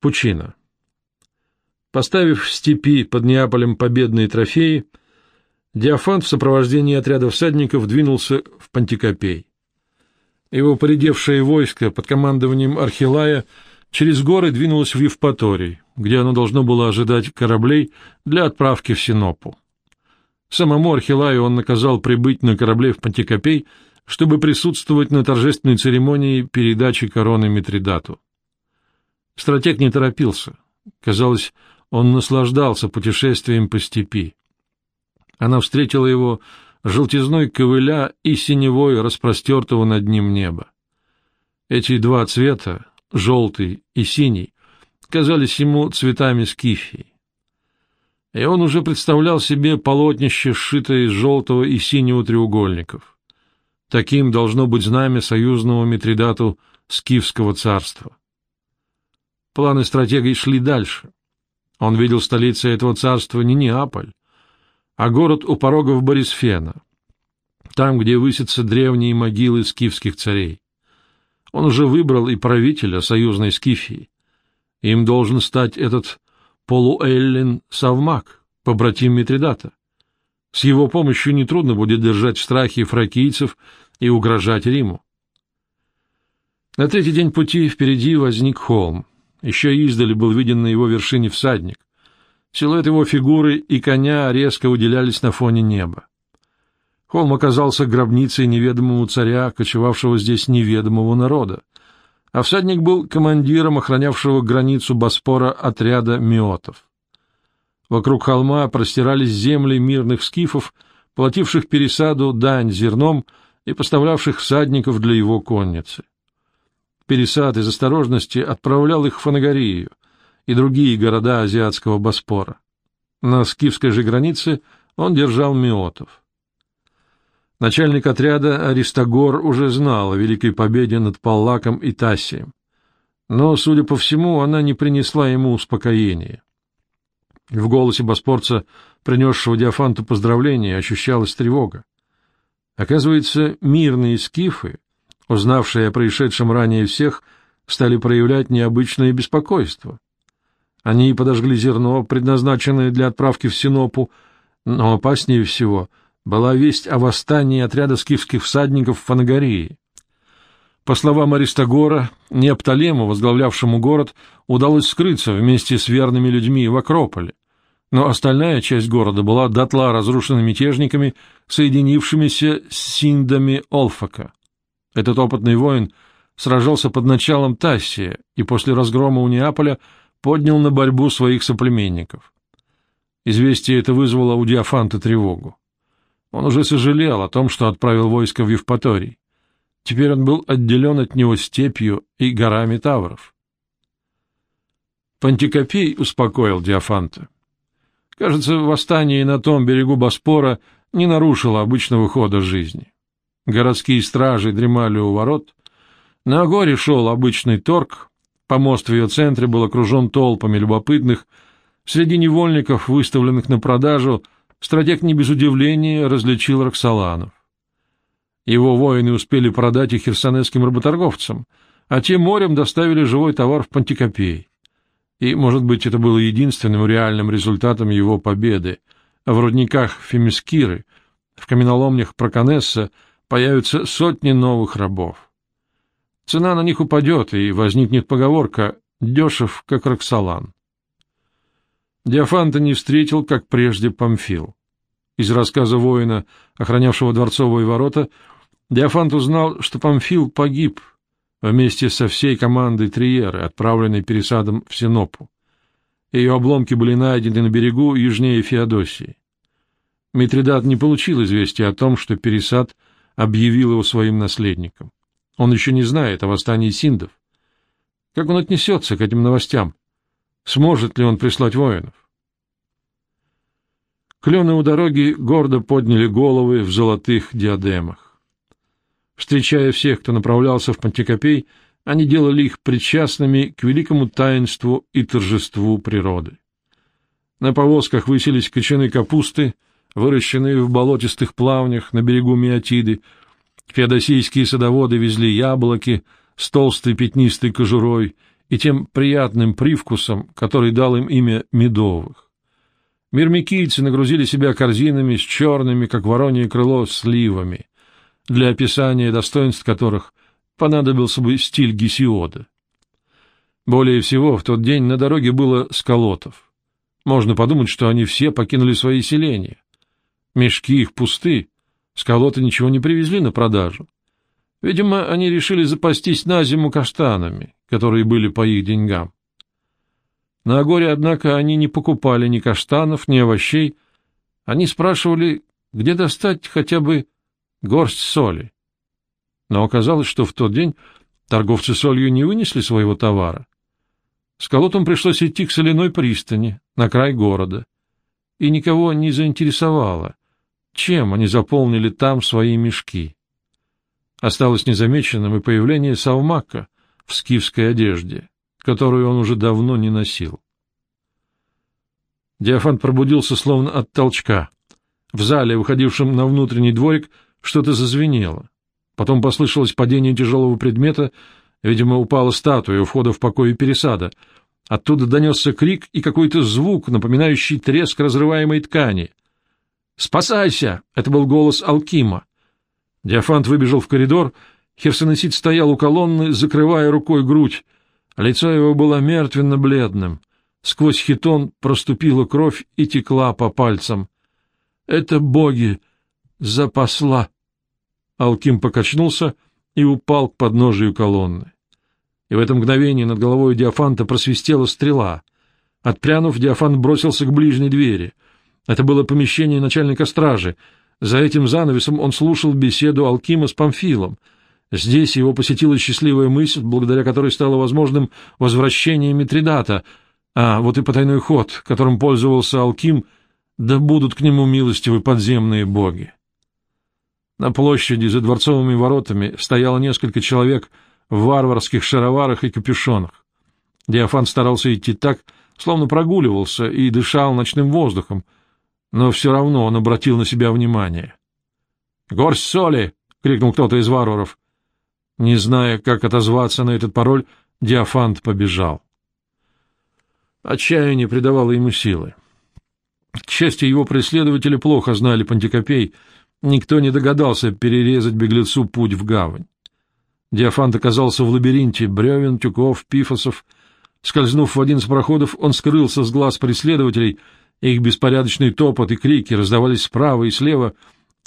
Пучина. Поставив в степи под Неаполем победные трофеи, Диофант в сопровождении отряда всадников двинулся в Пантикопей. Его поредевшее войско под командованием Архилая через горы двинулось в Евпаторий, где оно должно было ожидать кораблей для отправки в Синопу. Самому Архилаю он наказал прибыть на корабле в Пантикопей, чтобы присутствовать на торжественной церемонии передачи короны Митридату. Стратег не торопился. Казалось, он наслаждался путешествием по степи. Она встретила его желтизной ковыля и синевой распростертого над ним неба. Эти два цвета, желтый и синий, казались ему цветами скифии. И он уже представлял себе полотнище, сшитое из желтого и синего треугольников. Таким должно быть знамя союзного Митридату Скифского царства. Планы стратегии шли дальше. Он видел столицей этого царства не Неаполь, а город у порогов Борисфена, там, где высятся древние могилы скифских царей. Он уже выбрал и правителя союзной Скифии. Им должен стать этот полуэллин Савмак, побратим Митридата. С его помощью нетрудно будет держать в страхе фракийцев и угрожать Риму. На третий день пути впереди возник холм. Еще издали был виден на его вершине всадник. Силуэт его фигуры и коня резко выделялись на фоне неба. Холм оказался гробницей неведомого царя, кочевавшего здесь неведомого народа, а всадник был командиром охранявшего границу Боспора отряда миотов. Вокруг холма простирались земли мирных скифов, плативших пересаду дань зерном и поставлявших всадников для его конницы. Пересад из осторожности отправлял их в Фанагорию и другие города азиатского Боспора. На скифской же границе он держал миотов. Начальник отряда Аристогор уже знал о великой победе над Паллаком и Тассием, но, судя по всему, она не принесла ему успокоения. В голосе боспорца, принесшего Диафанту поздравления, ощущалась тревога. Оказывается, мирные скифы, узнавшие о происшедшем ранее всех, стали проявлять необычное беспокойство. Они подожгли зерно, предназначенное для отправки в Синопу, но опаснее всего была весть о восстании отряда скифских всадников в Фанагории. По словам Аристогора, Неопталему, возглавлявшему город, удалось скрыться вместе с верными людьми в Акрополе, но остальная часть города была дотла разрушена мятежниками, соединившимися с синдами Олфака. Этот опытный воин сражался под началом Тассия и после разгрома у Неаполя поднял на борьбу своих соплеменников. Известие это вызвало у Диафанта тревогу. Он уже сожалел о том, что отправил войско в Евпаторий. Теперь он был отделен от него степью и горами Тавров. Пантикопей успокоил Диафанта. Кажется, восстание на том берегу Боспора не нарушило обычного хода жизни. Городские стражи дремали у ворот. На горе шел обычный торг. Помост в ее центре был окружен толпами любопытных. Среди невольников, выставленных на продажу, стратег не без удивления различил Роксоланов. Его воины успели продать их херсонесским работорговцам, а те морем доставили живой товар в Пантикопей. И, может быть, это было единственным реальным результатом его победы. В рудниках Фемискиры, в каменоломнях Проконесса появятся сотни новых рабов. Цена на них упадет, и возникнет поговорка «дешев, как Роксолан». Диафанта не встретил, как прежде, Памфил. Из рассказа воина, охранявшего дворцовые ворота, Диафант узнал, что Памфил погиб вместе со всей командой Триеры, отправленной пересадом в Синопу. Ее обломки были найдены на берегу южнее Феодосии. Митридат не получил известия о том, что пересад объявил его своим наследником. Он еще не знает о восстании синдов. Как он отнесется к этим новостям? Сможет ли он прислать воинов? Клены у дороги гордо подняли головы в золотых диадемах. Встречая всех, кто направлялся в Пантикопей, они делали их причастными к великому таинству и торжеству природы. На повозках высились кочаны капусты, выращенные в болотистых плавнях на берегу Миотиды. Феодосийские садоводы везли яблоки с толстой пятнистой кожурой и тем приятным привкусом, который дал им имя медовых. Мирмикийцы нагрузили себя корзинами с черными, как воронье крыло, сливами, для описания достоинств которых понадобился бы стиль Гесиода. Более всего в тот день на дороге было сколотов. Можно подумать, что они все покинули свои селения. Мешки их пусты, сколоты ничего не привезли на продажу. Видимо, они решили запастись на зиму каштанами, которые были по их деньгам. На горе, однако, они не покупали ни каштанов, ни овощей. Они спрашивали, где достать хотя бы горсть соли. Но оказалось, что в тот день торговцы солью не вынесли своего товара. С колотом пришлось идти к соляной пристани, на край города. И никого не заинтересовало, чем они заполнили там свои мешки. Осталось незамеченным и появление Савмака в скифской одежде, которую он уже давно не носил. Диафант пробудился словно от толчка. В зале, выходившем на внутренний дворик, что-то зазвенело. Потом послышалось падение тяжелого предмета, видимо, упала статуя у входа в покое пересада. Оттуда донесся крик и какой-то звук, напоминающий треск разрываемой ткани. «Спасайся!» — это был голос Алкима. Диафант выбежал в коридор, Херсонесит стоял у колонны, закрывая рукой грудь. Лицо его было мертвенно-бледным. Сквозь хитон проступила кровь и текла по пальцам. — Это боги! Запасла! Алким покачнулся и упал к подножию колонны. И в это мгновение над головой Диафанта просвистела стрела. Отпрянув, Диафант бросился к ближней двери. Это было помещение начальника стражи. За этим занавесом он слушал беседу Алкима с Памфилом. Здесь его посетила счастливая мысль, благодаря которой стало возможным возвращение Митридата, а вот и потайной ход, которым пользовался Алким, да будут к нему милостивы подземные боги. На площади за дворцовыми воротами стояло несколько человек в варварских шароварах и капюшонах. Диафан старался идти так, словно прогуливался и дышал ночным воздухом, но все равно он обратил на себя внимание. — Горсть соли! — крикнул кто-то из варваров. Не зная, как отозваться на этот пароль, Диафант побежал. Отчаяние придавало ему силы. К счастью, его преследователи плохо знали Пантикопей, никто не догадался перерезать беглецу путь в гавань. Диафант оказался в лабиринте бревен, тюков, пифосов. Скользнув в один из проходов, он скрылся с глаз преследователей — их беспорядочный топот и крики раздавались справа и слева.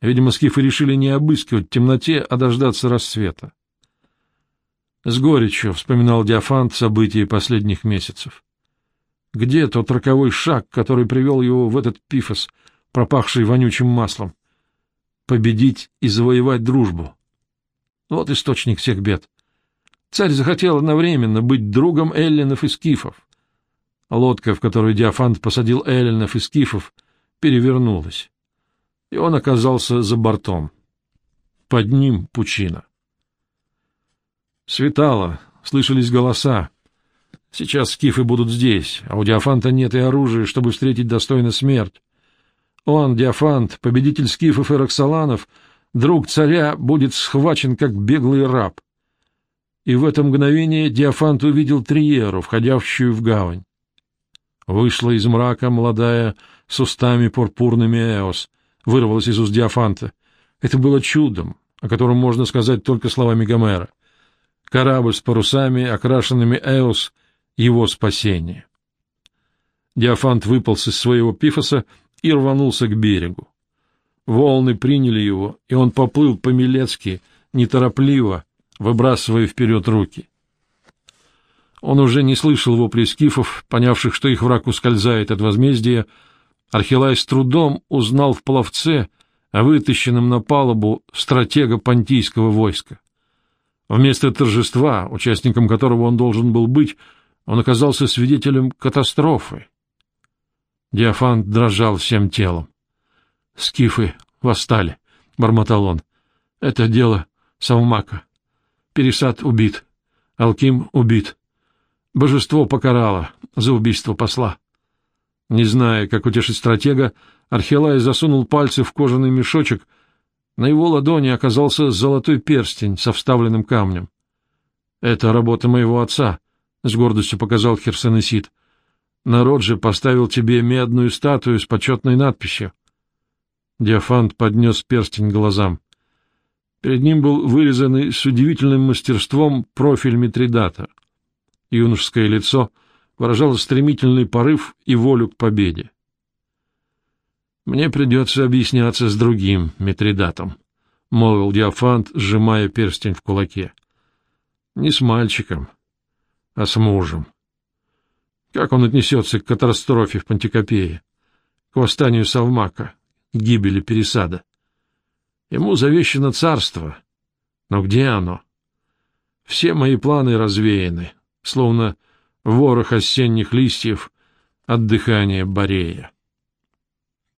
Видимо, скифы решили не обыскивать в темноте, а дождаться рассвета. С горечью вспоминал Диафант события последних месяцев. Где тот роковой шаг, который привел его в этот пифос, пропахший вонючим маслом? Победить и завоевать дружбу. Вот источник всех бед. Царь захотел одновременно быть другом эллинов и скифов. Лодка, в которую Диафант посадил эллинов и скифов, перевернулась, и он оказался за бортом. Под ним пучина. Светало, слышались голоса. Сейчас скифы будут здесь, а у Диафанта нет и оружия, чтобы встретить достойно смерть. Он, Диафант, победитель скифов и роксоланов, друг царя, будет схвачен, как беглый раб. И в это мгновение Диафант увидел Триеру, входящую в гавань. Вышла из мрака молодая, с устами пурпурными Эос, вырвалась из уст Диафанта. Это было чудом, о котором можно сказать только словами Гомера. Корабль с парусами, окрашенными Эос, его спасение. Диафант выполз из своего пифоса и рванулся к берегу. Волны приняли его, и он поплыл по-милецки, неторопливо, выбрасывая вперед руки. Он уже не слышал вопли скифов, понявших, что их враг ускользает от возмездия. Архилай с трудом узнал в пловце, о вытащенном на палубу стратега понтийского войска. Вместо торжества, участником которого он должен был быть, он оказался свидетелем катастрофы. Диафант дрожал всем телом. — Скифы восстали, — бормотал он. — Это дело Савмака. Пересад убит. Алким убит. Божество покарало за убийство посла. Не зная, как утешить стратега, Архилай засунул пальцы в кожаный мешочек. На его ладони оказался золотой перстень со вставленным камнем. — Это работа моего отца, — с гордостью показал Херсонесид. — Народ же поставил тебе медную статую с почетной надписью. Диофант поднес перстень глазам. Перед ним был вырезанный с удивительным мастерством профиль Митридата. Юношеское лицо выражало стремительный порыв и волю к победе. «Мне придется объясняться с другим Митридатом», — молвил Диофант, сжимая перстень в кулаке. «Не с мальчиком, а с мужем. Как он отнесется к катастрофе в Пантикопее, к восстанию Салмака, к гибели Пересада? Ему завещено царство, но где оно? Все мои планы развеяны, словно ворох осенних листьев от дыхания Борея.